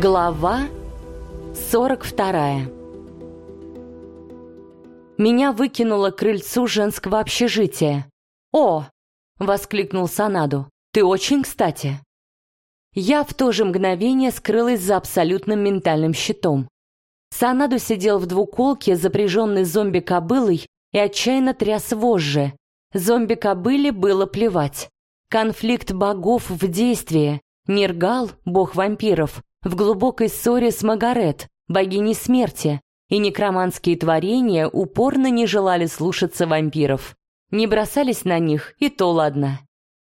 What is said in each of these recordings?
Глава 42 Меня выкинуло к крыльцу женского общежития. «О!» — воскликнул Санаду. «Ты очень кстати!» Я в то же мгновение скрылась за абсолютным ментальным щитом. Санаду сидел в двуколке, запряженный зомби-кобылой, и отчаянно тряс вожжи. Зомби-кобыле было плевать. Конфликт богов в действии. Нергал, бог вампиров, в глубокой ссоре с Магарет, богиней смерти, и некроманские творения упорно не желали слушаться вампиров. Не бросались на них, и то ладно.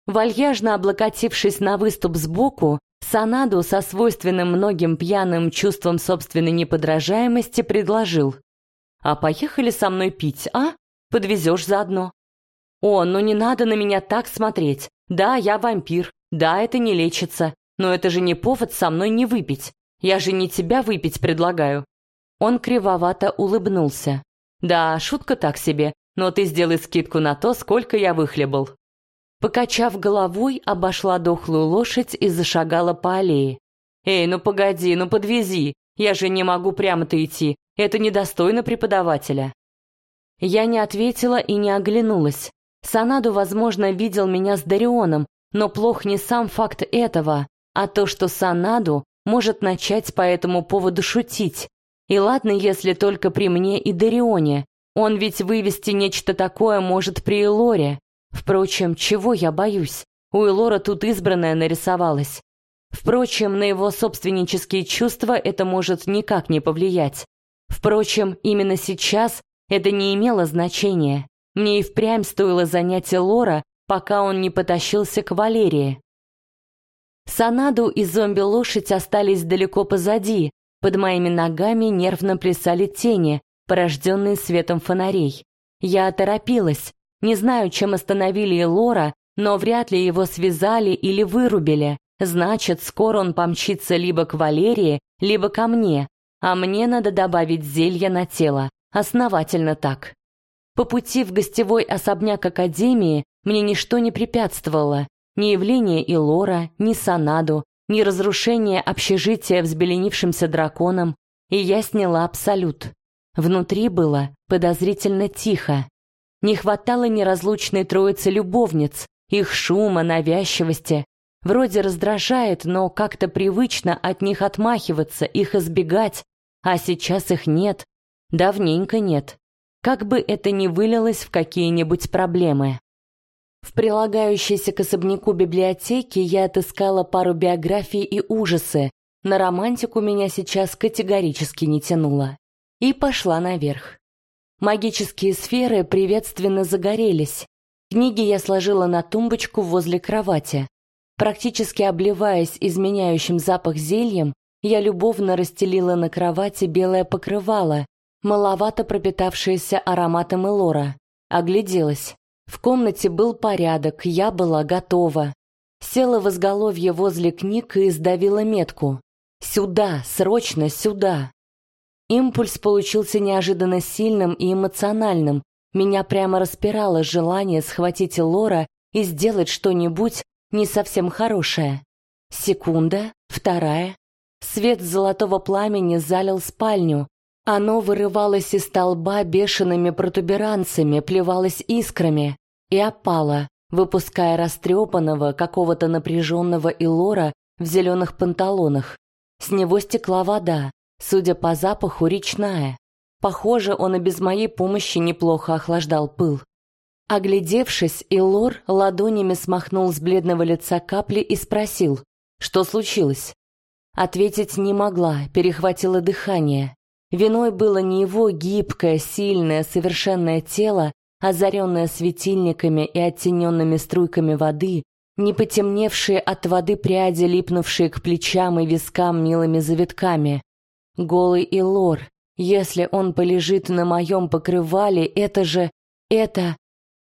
Вальяжно облокотившись на выступ сбоку, Санаду со свойственным многим пьяным чувством собственной неподражаемости предложил. «А поехали со мной пить, а? Подвезешь заодно». «О, ну не надо на меня так смотреть. Да, я вампир. Да, это не лечится. Но это же не повод со мной не выпить. Я же не тебя выпить предлагаю». Он кривовато улыбнулся. «Да, шутка так себе, но ты сделай скидку на то, сколько я выхлебал». Покачав головой, обошла дохлую лошадь и зашагала по аллее. «Эй, ну погоди, ну подвези, я же не могу прямо-то идти, это недостойно преподавателя». Я не ответила и не оглянулась. Санаду, возможно, видел меня с Дарионом, но плох не сам факт этого, а то, что Санаду может начать по этому поводу шутить. И ладно, если только при мне и Дарионе. Он ведь вывести нечто такое может при Элоре. Впрочем, чего я боюсь? У Элора тут избранная нарисовалась. Впрочем, на его собственнические чувства это может никак не повлиять. Впрочем, именно сейчас это не имело значения. Мне и впрямь стоило занять Элора, пока он не потащился к Валерии. Санаду и зомби-лошадь остались далеко позади. Под моими ногами нервно плясали тени, порожденные светом фонарей. Я оторопилась. Не знаю, чем остановили Лора, но вряд ли его связали или вырубили. Значит, скоро он помчится либо к Валерии, либо ко мне. А мне надо добавить зелья на тело. Основательно так. По пути в гостевой особняк Академии мне ничто не препятствовало. Ни явление Илора, ни Санаду, ни разрушение общежития взбеленившимся драконом, и я сняла абсолют. Внутри было подозрительно тихо. Не хватало неразлучной троицы любовниц, их шума, навязчивости. Вроде раздражает, но как-то привычно от них отмахиваться, их избегать, а сейчас их нет. Давненько нет. Как бы это ни вылилось в какие-нибудь проблемы. В прилагающейся к особняку библиотеке я отыскала пару биографий и ужасы. На романтику меня сейчас категорически не тянуло. И пошла наверх. Магические сферы приветственно загорелись. Книги я сложила на тумбочку возле кровати. Практически обливаясь изменяющим запах зельем, я любовно расстелила на кровати белое покрывало, маловато пропитавшееся ароматом элора. Огляделась. В комнате был порядок, я была готова. Села в изголовье возле книг и сдавила метку. «Сюда! Срочно сюда!» Импульс получился неожиданно сильным и эмоциональным. Меня прямо распирало желание схватить Лора и сделать что-нибудь не совсем хорошее. Секунда, вторая. Свет золотого пламени залил спальню. Оно вырывалось из столба бешеными протуберанцами, плевалось искрами и опала, выпуская растрепанного, какого-то напряженного Илора в зеленых панталонах. С него стекла вода, судя по запаху, речная. Похоже, он и без моей помощи неплохо охлаждал пыл. Оглядевшись, Илор ладонями смахнул с бледного лица капли и спросил, что случилось. Ответить не могла, перехватило дыхание. Виной было не его гибкое, сильное, совершенное тело, озаренная светильниками и оттененными струйками воды, не потемневшие от воды пряди, липнувшие к плечам и вискам милыми завитками. Голый Илор, если он полежит на моем покрывале, это же... это...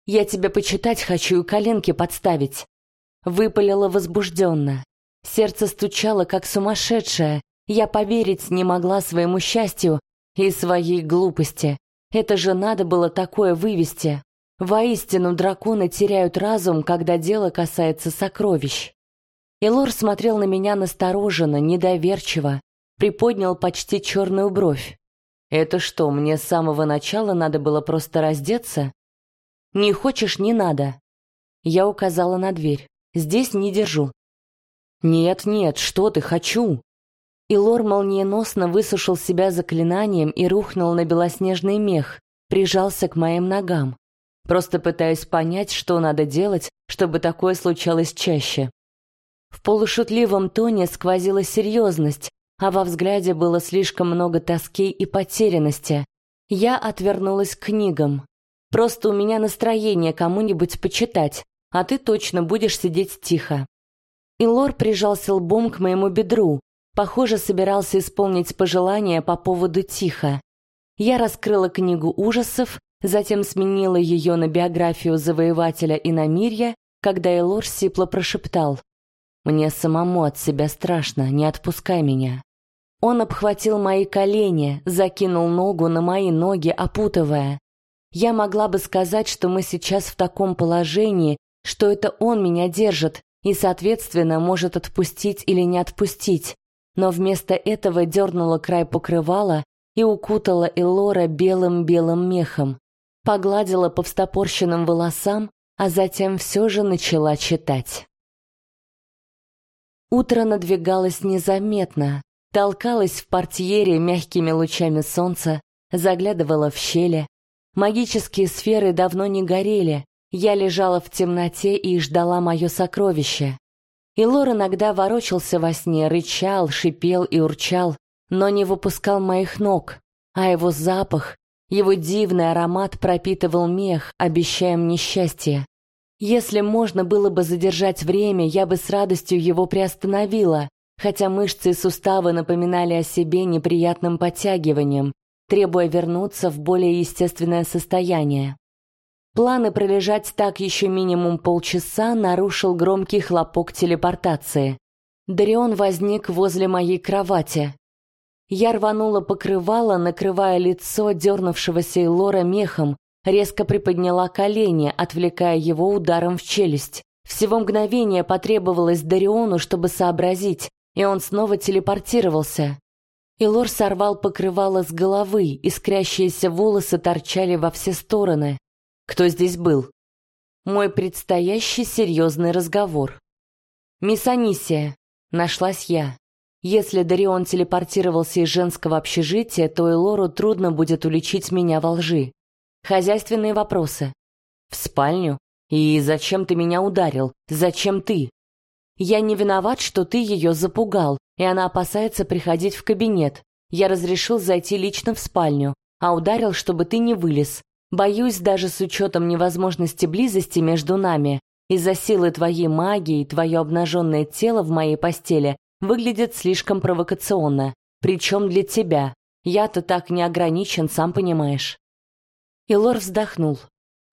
Я тебя почитать хочу и коленки подставить. Выпалила возбужденно. Сердце стучало, как сумасшедшее. Я поверить не могла своему счастью и своей глупости. Это же надо было такое вывести. Воистину драконы теряют разум, когда дело касается сокровищ. Элор смотрел на меня настороженно, недоверчиво, приподнял почти черную бровь. «Это что, мне с самого начала надо было просто раздеться?» «Не хочешь, не надо». Я указала на дверь. «Здесь не держу». «Нет, нет, что ты, хочу!» И Лор молниеносно высушил себя заклинанием и рухнул на белоснежный мех, прижался к моим ногам. Просто пытаясь понять, что надо делать, чтобы такое случалось чаще. В полушутливом тоне сквозила серьезность, а во взгляде было слишком много тоски и потерянности. Я отвернулась к книгам. Просто у меня настроение кому-нибудь почитать, а ты точно будешь сидеть тихо. И Лор прижался лбом к моему бедру, Похоже, собирался исполнить пожелание по поводу Тихо. Я раскрыла книгу ужасов, затем сменила ее на биографию завоевателя Иномирья, когда Элор сипло прошептал «Мне самому от себя страшно, не отпускай меня». Он обхватил мои колени, закинул ногу на мои ноги, опутывая. Я могла бы сказать, что мы сейчас в таком положении, что это он меня держит и, соответственно, может отпустить или не отпустить но вместо этого дернула край покрывала и укутала Элора белым-белым мехом, погладила по встопорщенным волосам, а затем все же начала читать. Утро надвигалось незаметно, толкалось в портьере мягкими лучами солнца, заглядывала в щели. Магические сферы давно не горели, я лежала в темноте и ждала мое сокровище. И Лор иногда ворочался во сне, рычал, шипел и урчал, но не выпускал моих ног, а его запах, его дивный аромат пропитывал мех, обещая мне счастье. Если можно было бы задержать время, я бы с радостью его приостановила, хотя мышцы и суставы напоминали о себе неприятным подтягиванием, требуя вернуться в более естественное состояние. Планы пролежать так еще минимум полчаса нарушил громкий хлопок телепортации. Дарион возник возле моей кровати. Я рванула покрывало, накрывая лицо дернувшегося Лора мехом, резко приподняла колени, отвлекая его ударом в челюсть. Всего мгновение потребовалось Дариону, чтобы сообразить, и он снова телепортировался. Илор сорвал покрывало с головы, искрящиеся волосы торчали во все стороны. Кто здесь был? Мой предстоящий серьезный разговор. Мисс Анисия, нашлась я. Если Дарион телепортировался из женского общежития, то Элору трудно будет уличить меня во лжи. Хозяйственные вопросы. В спальню? И зачем ты меня ударил? Зачем ты? Я не виноват, что ты ее запугал, и она опасается приходить в кабинет. Я разрешил зайти лично в спальню, а ударил, чтобы ты не вылез. Боюсь, даже с учетом невозможности близости между нами, из-за силы твоей магии твое обнаженное тело в моей постели выглядит слишком провокационно, причем для тебя. Я-то так не ограничен, сам понимаешь. Илор вздохнул.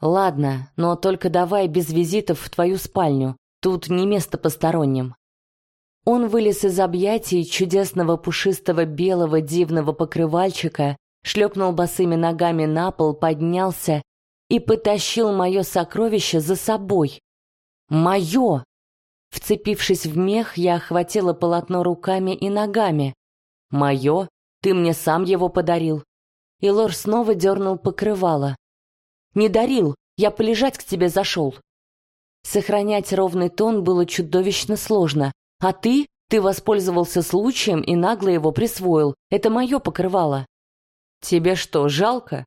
Ладно, но только давай без визитов в твою спальню. Тут не место посторонним. Он вылез из объятий чудесного пушистого белого дивного покрывальчика шлепнул босыми ногами на пол, поднялся и потащил мое сокровище за собой. Мое! Вцепившись в мех, я охватила полотно руками и ногами. Мое? Ты мне сам его подарил. И Лор снова дернул покрывало. Не дарил, я полежать к тебе зашел. Сохранять ровный тон было чудовищно сложно. А ты? Ты воспользовался случаем и нагло его присвоил. Это мое покрывало. Тебе что, жалко?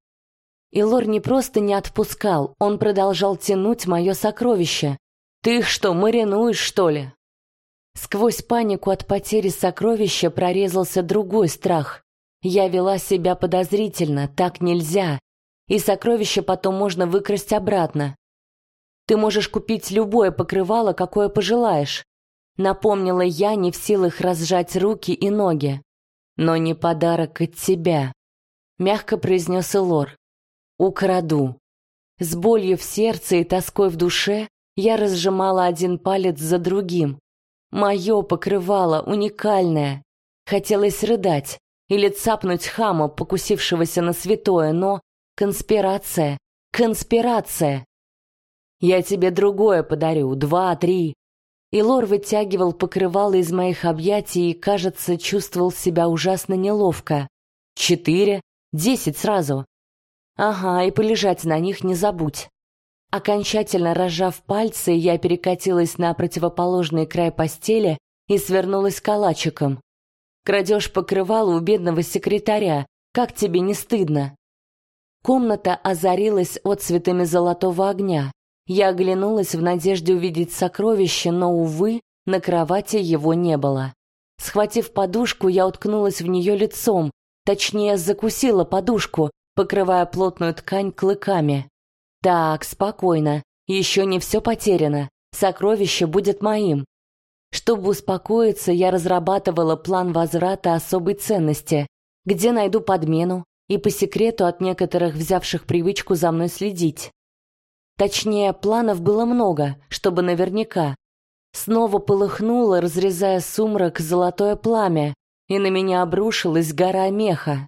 И Лор не просто не отпускал, он продолжал тянуть мое сокровище. Ты их что, маринуешь, что ли? Сквозь панику от потери сокровища прорезался другой страх. Я вела себя подозрительно, так нельзя. И сокровище потом можно выкрасть обратно. Ты можешь купить любое покрывало, какое пожелаешь. Напомнила я, не в силах разжать руки и ноги. Но не подарок от тебя мягко произнес Элор. Украду. С болью в сердце и тоской в душе я разжимала один палец за другим. Мое покрывало уникальное. Хотелось рыдать или цапнуть хама, покусившегося на святое, но конспирация, конспирация. Я тебе другое подарю, два, три. И Лор вытягивал покрывало из моих объятий и, кажется, чувствовал себя ужасно неловко. Четыре, десять сразу. Ага, и полежать на них не забудь. Окончательно разжав пальцы, я перекатилась на противоположный край постели и свернулась калачиком. Крадешь покрывало у бедного секретаря. Как тебе не стыдно? Комната озарилась отцветами золотого огня. Я оглянулась в надежде увидеть сокровище, но, увы, на кровати его не было. Схватив подушку, я уткнулась в нее лицом, точнее, закусила подушку, покрывая плотную ткань клыками. Так, спокойно, еще не все потеряно, сокровище будет моим. Чтобы успокоиться, я разрабатывала план возврата особой ценности, где найду подмену и по секрету от некоторых взявших привычку за мной следить. Точнее, планов было много, чтобы наверняка. Снова полыхнуло, разрезая сумрак, золотое пламя, и на меня обрушилась гора меха.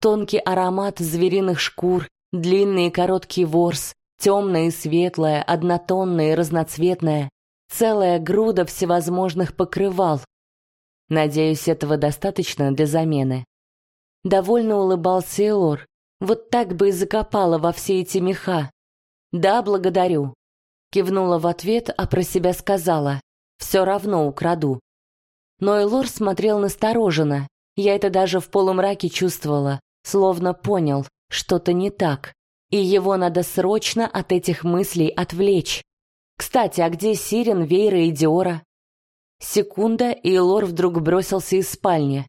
Тонкий аромат звериных шкур, длинный и короткий ворс, темное и светлое, однотонное и разноцветное, целая груда всевозможных покрывал. Надеюсь, этого достаточно для замены. Довольно улыбался Элор. Вот так бы и закопала во все эти меха. Да, благодарю. Кивнула в ответ, а про себя сказала: все равно украду. Но Элор смотрел настороженно. Я это даже в полумраке чувствовала, словно понял, что-то не так, и его надо срочно от этих мыслей отвлечь. Кстати, а где Сирен, Вейра и Диора? Секунда, и Лор вдруг бросился из спальни.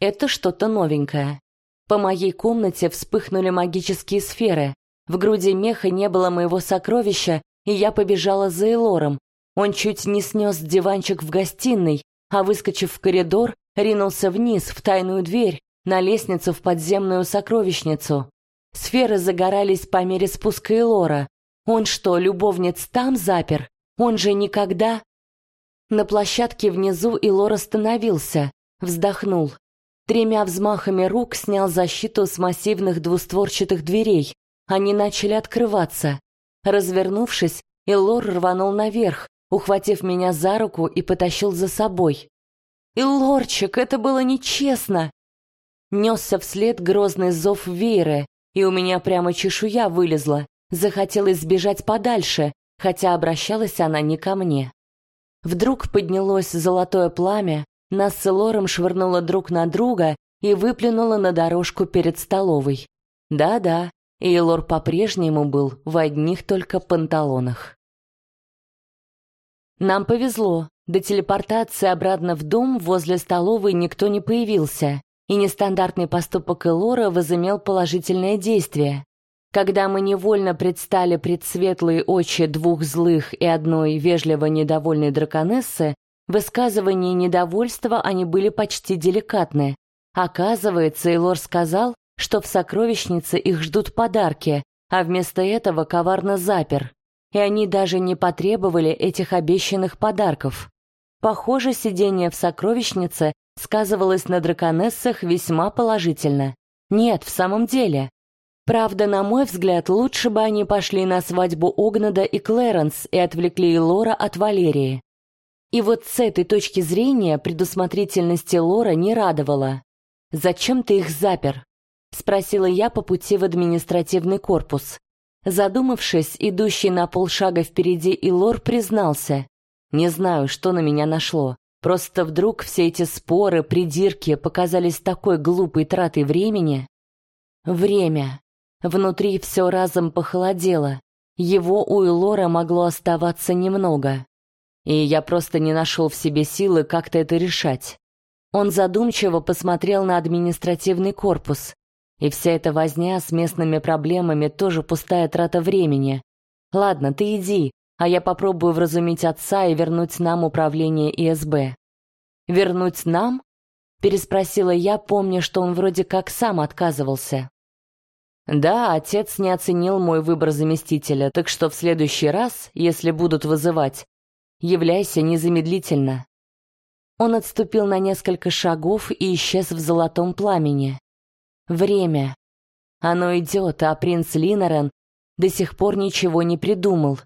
Это что-то новенькое. По моей комнате вспыхнули магические сферы. В груди меха не было моего сокровища, и я побежала за Элором. Он чуть не снес диванчик в гостиной, а выскочив в коридор, ринулся вниз в тайную дверь на лестницу в подземную сокровищницу. Сферы загорались по мере спуска Элора. Он что, любовниц там запер? Он же никогда... На площадке внизу Илор остановился, вздохнул. Тремя взмахами рук снял защиту с массивных двустворчатых дверей. Они начали открываться. Развернувшись, Илор рванул наверх, ухватив меня за руку и потащил за собой. «Илорчик, это было нечестно!» Несся вслед грозный зов Вейры, и у меня прямо чешуя вылезла. Захотелось сбежать подальше, хотя обращалась она не ко мне. Вдруг поднялось золотое пламя, нас с Лором швырнуло друг на друга и выплюнуло на дорожку перед столовой. Да-да, и Лор по-прежнему был в одних только панталонах. Нам повезло. До телепортации обратно в дом возле столовой никто не появился, и нестандартный поступок Элора возымел положительное действие. Когда мы невольно предстали пред светлые очи двух злых и одной вежливо недовольной драконессы, высказывания недовольства они были почти деликатны. Оказывается, Эйлор сказал, что в сокровищнице их ждут подарки, а вместо этого коварно запер. И они даже не потребовали этих обещанных подарков. Похоже, сидение в сокровищнице сказывалось на драконессах весьма положительно. Нет, в самом деле, Правда, на мой взгляд, лучше бы они пошли на свадьбу Огнада и Клэренс и отвлекли Лора от Валерии. И вот с этой точки зрения предусмотрительности Лора не радовала. «Зачем ты их запер?» — спросила я по пути в административный корпус. Задумавшись, идущий на полшага впереди Илор признался. «Не знаю, что на меня нашло. Просто вдруг все эти споры, придирки показались такой глупой тратой времени». «Время», Внутри все разом похолодело. Его у Элора могло оставаться немного. И я просто не нашел в себе силы как-то это решать. Он задумчиво посмотрел на административный корпус. И вся эта возня с местными проблемами тоже пустая трата времени. Ладно, ты иди, а я попробую вразумить отца и вернуть нам управление ИСБ. Вернуть нам? Переспросила я, помня, что он вроде как сам отказывался. Да, отец не оценил мой выбор заместителя, так что в следующий раз, если будут вызывать, являйся незамедлительно. Он отступил на несколько шагов и исчез в золотом пламени. Время. Оно идет, а принц Линорен до сих пор ничего не придумал.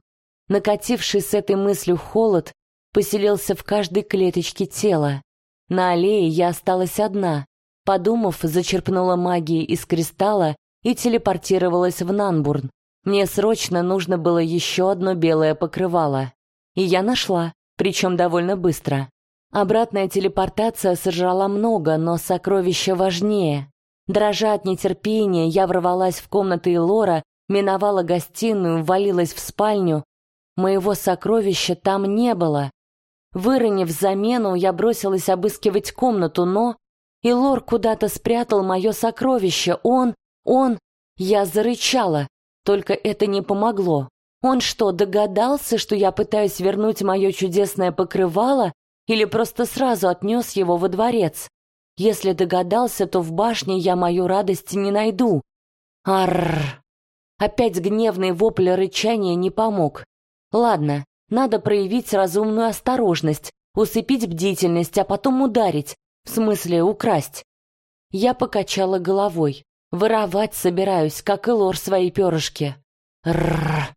Накативший с этой мыслью холод поселился в каждой клеточке тела. На аллее я осталась одна. Подумав, зачерпнула магии из кристалла и телепортировалась в Нанбурн. Мне срочно нужно было еще одно белое покрывало. И я нашла, причем довольно быстро. Обратная телепортация сожрала много, но сокровище важнее. Дрожа от нетерпения, я ворвалась в комнаты Лора, миновала гостиную, ввалилась в спальню. Моего сокровища там не было. Выронив замену, я бросилась обыскивать комнату, но... Илор куда-то спрятал мое сокровище. Он... он... Я зарычала. Только это не помогло. Он что, догадался, что я пытаюсь вернуть мое чудесное покрывало, или просто сразу отнес его во дворец? Если догадался, то в башне я мою радость не найду. Арр! Опять гневный вопль рычания не помог. Ладно, надо проявить разумную осторожность, усыпить бдительность, а потом ударить, в смысле украсть. Я покачала головой. Воровать собираюсь, как и лор свои перышки. Рррр.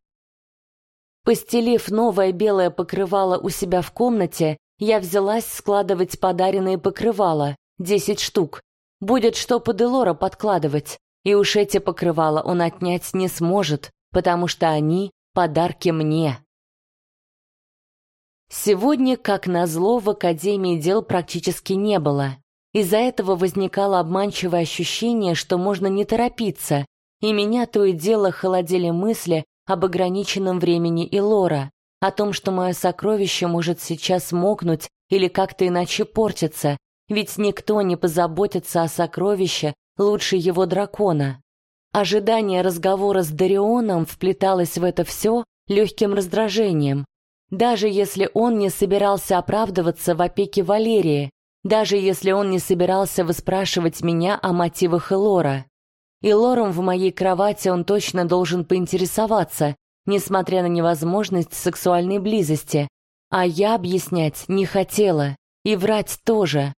Постелив новое белое покрывало у себя в комнате, я взялась складывать подаренные покрывала, десять штук. Будет что под Элора подкладывать, и уж эти покрывала он отнять не сможет, потому что они — подарки мне. Сегодня, как назло, в Академии дел практически не было. Из-за этого возникало обманчивое ощущение, что можно не торопиться, и меня то и дело холодили мысли об ограниченном времени и Лора, о том, что мое сокровище может сейчас мокнуть или как-то иначе портиться, ведь никто не позаботится о сокровище лучше его дракона. Ожидание разговора с Дарионом вплеталось в это все легким раздражением. Даже если он не собирался оправдываться в опеке Валерии, даже если он не собирался выспрашивать меня о мотивах Элора. И лором в моей кровати он точно должен поинтересоваться, несмотря на невозможность сексуальной близости. А я объяснять не хотела, и врать тоже.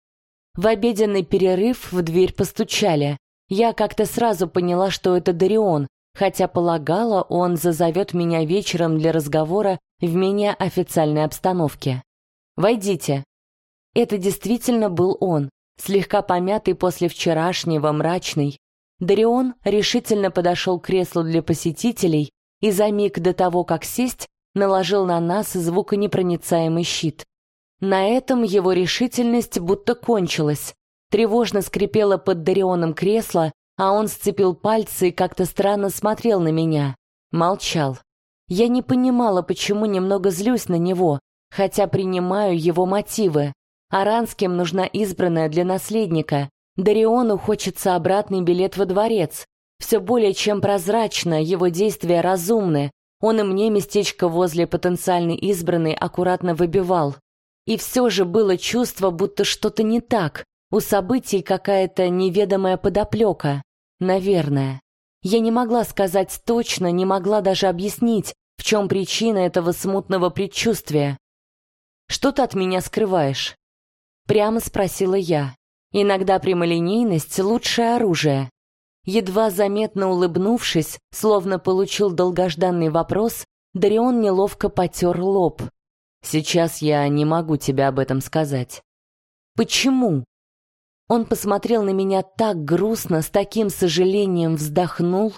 В обеденный перерыв в дверь постучали. Я как-то сразу поняла, что это Дарион, хотя полагала, он зазовет меня вечером для разговора в менее официальной обстановке. «Войдите». Это действительно был он, слегка помятый после вчерашнего, мрачный. Дарион решительно подошел к креслу для посетителей и за миг до того, как сесть, наложил на нас звуконепроницаемый щит. На этом его решительность будто кончилась. Тревожно скрипело под Дарионом кресло, а он сцепил пальцы и как-то странно смотрел на меня. Молчал. Я не понимала, почему немного злюсь на него, хотя принимаю его мотивы. Аранским нужна избранная для наследника. Дариону хочется обратный билет во дворец. Все более чем прозрачно, его действия разумны. Он и мне местечко возле потенциальной избранной аккуратно выбивал. И все же было чувство, будто что-то не так. У событий какая-то неведомая подоплека. Наверное. Я не могла сказать точно, не могла даже объяснить, в чем причина этого смутного предчувствия. «Что ты от меня скрываешь?» Прямо спросила я. Иногда прямолинейность — лучшее оружие. Едва заметно улыбнувшись, словно получил долгожданный вопрос, Дарион неловко потер лоб. «Сейчас я не могу тебе об этом сказать». «Почему?» Он посмотрел на меня так грустно, с таким сожалением вздохнул.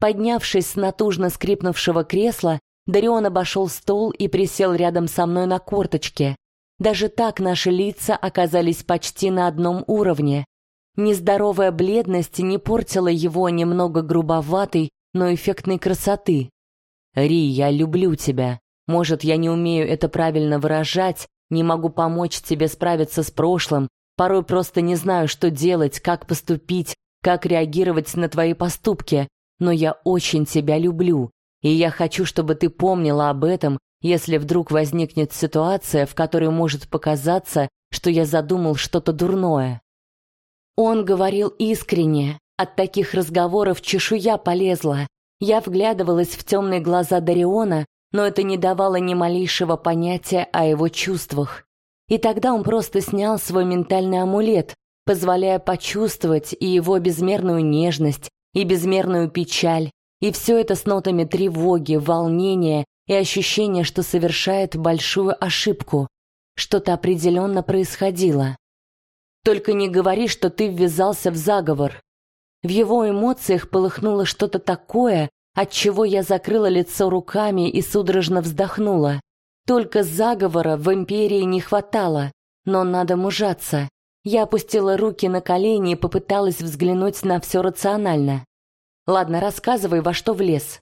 Поднявшись с натужно скрипнувшего кресла, Дарион обошел стол и присел рядом со мной на корточке. Даже так наши лица оказались почти на одном уровне. Нездоровая бледность не портила его немного грубоватой, но эффектной красоты. «Ри, я люблю тебя. Может, я не умею это правильно выражать, не могу помочь тебе справиться с прошлым, порой просто не знаю, что делать, как поступить, как реагировать на твои поступки, но я очень тебя люблю, и я хочу, чтобы ты помнила об этом, если вдруг возникнет ситуация, в которой может показаться, что я задумал что-то дурное. Он говорил искренне. От таких разговоров чешуя полезла. Я вглядывалась в темные глаза Дариона, но это не давало ни малейшего понятия о его чувствах. И тогда он просто снял свой ментальный амулет, позволяя почувствовать и его безмерную нежность, и безмерную печаль, и все это с нотами тревоги, волнения и ощущения, что совершает большую ошибку. Что-то определенно происходило. Только не говори, что ты ввязался в заговор. В его эмоциях полыхнуло что-то такое, от чего я закрыла лицо руками и судорожно вздохнула. Только заговора в империи не хватало, но надо мужаться. Я опустила руки на колени и попыталась взглянуть на все рационально. Ладно, рассказывай, во что влез.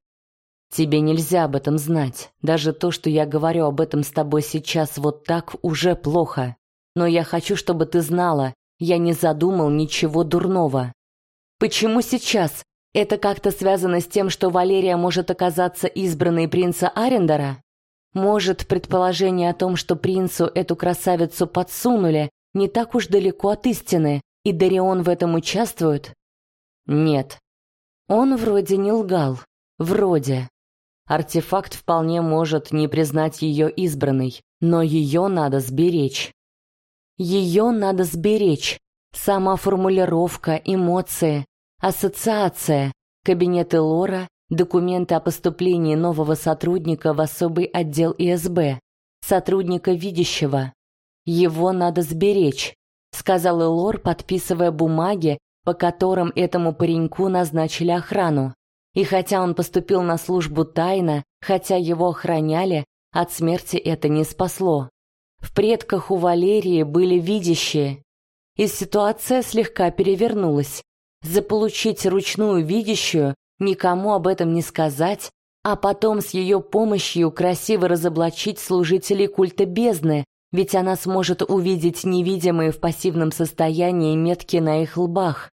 Тебе нельзя об этом знать. Даже то, что я говорю об этом с тобой сейчас вот так, уже плохо. Но я хочу, чтобы ты знала, я не задумал ничего дурного. Почему сейчас? Это как-то связано с тем, что Валерия может оказаться избранной принца Арендера? Может, предположение о том, что принцу эту красавицу подсунули, не так уж далеко от истины, и Дарион в этом участвует? Нет. Он вроде не лгал. Вроде. Артефакт вполне может не признать ее избранной, но ее надо сберечь. Ее надо сберечь. Сама формулировка, эмоции, ассоциация, кабинеты Лора, документы о поступлении нового сотрудника в особый отдел ИСБ, сотрудника видящего. Его надо сберечь, сказал Элор, подписывая бумаги, по которым этому пареньку назначили охрану. И хотя он поступил на службу тайно, хотя его охраняли, от смерти это не спасло. В предках у Валерии были видящие. И ситуация слегка перевернулась. Заполучить ручную видящую, никому об этом не сказать, а потом с ее помощью красиво разоблачить служителей культа бездны, ведь она сможет увидеть невидимые в пассивном состоянии метки на их лбах,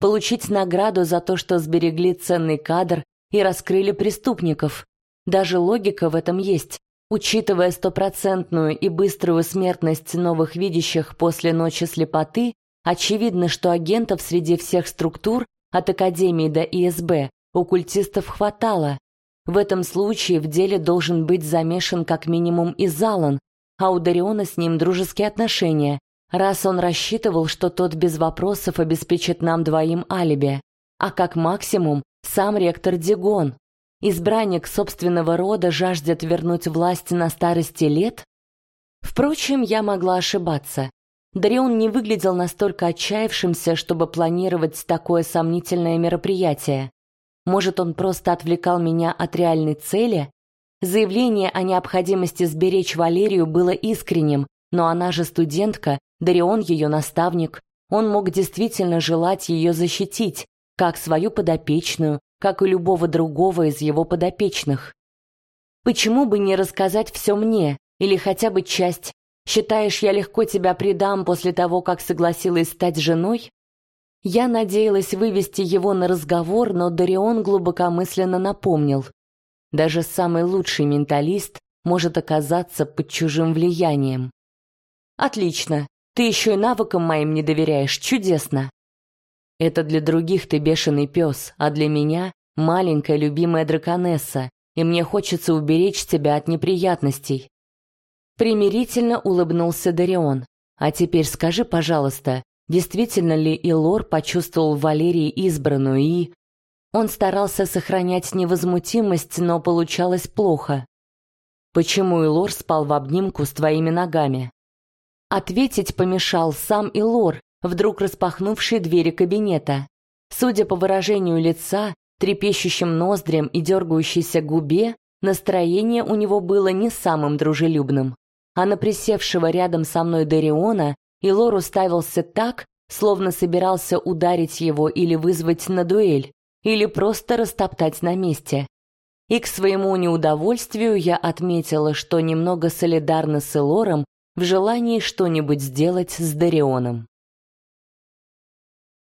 получить награду за то, что сберегли ценный кадр и раскрыли преступников. Даже логика в этом есть. Учитывая стопроцентную и быструю смертность новых видящих после ночи слепоты, очевидно, что агентов среди всех структур, от Академии до ИСБ, у культистов хватало. В этом случае в деле должен быть замешан как минимум и Залан, а у Дариона с ним дружеские отношения, раз он рассчитывал, что тот без вопросов обеспечит нам двоим алиби, а как максимум сам ректор Дигон. Избранник собственного рода жаждет вернуть власть на старости лет? Впрочем, я могла ошибаться. Дарион не выглядел настолько отчаявшимся, чтобы планировать такое сомнительное мероприятие. Может, он просто отвлекал меня от реальной цели, Заявление о необходимости сберечь Валерию было искренним, но она же студентка, Дарион ее наставник. Он мог действительно желать ее защитить, как свою подопечную, как и любого другого из его подопечных. Почему бы не рассказать все мне, или хотя бы часть? Считаешь, я легко тебя предам после того, как согласилась стать женой? Я надеялась вывести его на разговор, но Дарион глубокомысленно напомнил. Даже самый лучший менталист может оказаться под чужим влиянием. Отлично. Ты еще и навыкам моим не доверяешь. Чудесно. Это для других ты бешеный пес, а для меня маленькая любимая драконесса, и мне хочется уберечь тебя от неприятностей. Примирительно улыбнулся Дарион. А теперь скажи, пожалуйста, действительно ли Илор почувствовал в Валерии избранную и он старался сохранять невозмутимость, но получалось плохо. Почему Илор спал в обнимку с твоими ногами? Ответить помешал сам Илор, вдруг распахнувший двери кабинета. Судя по выражению лица, трепещущим ноздрям и дергающейся губе, настроение у него было не самым дружелюбным. А на присевшего рядом со мной Дариона Илор уставился так, словно собирался ударить его или вызвать на дуэль или просто растоптать на месте. И к своему неудовольствию я отметила, что немного солидарна с Элором в желании что-нибудь сделать с Дарионом.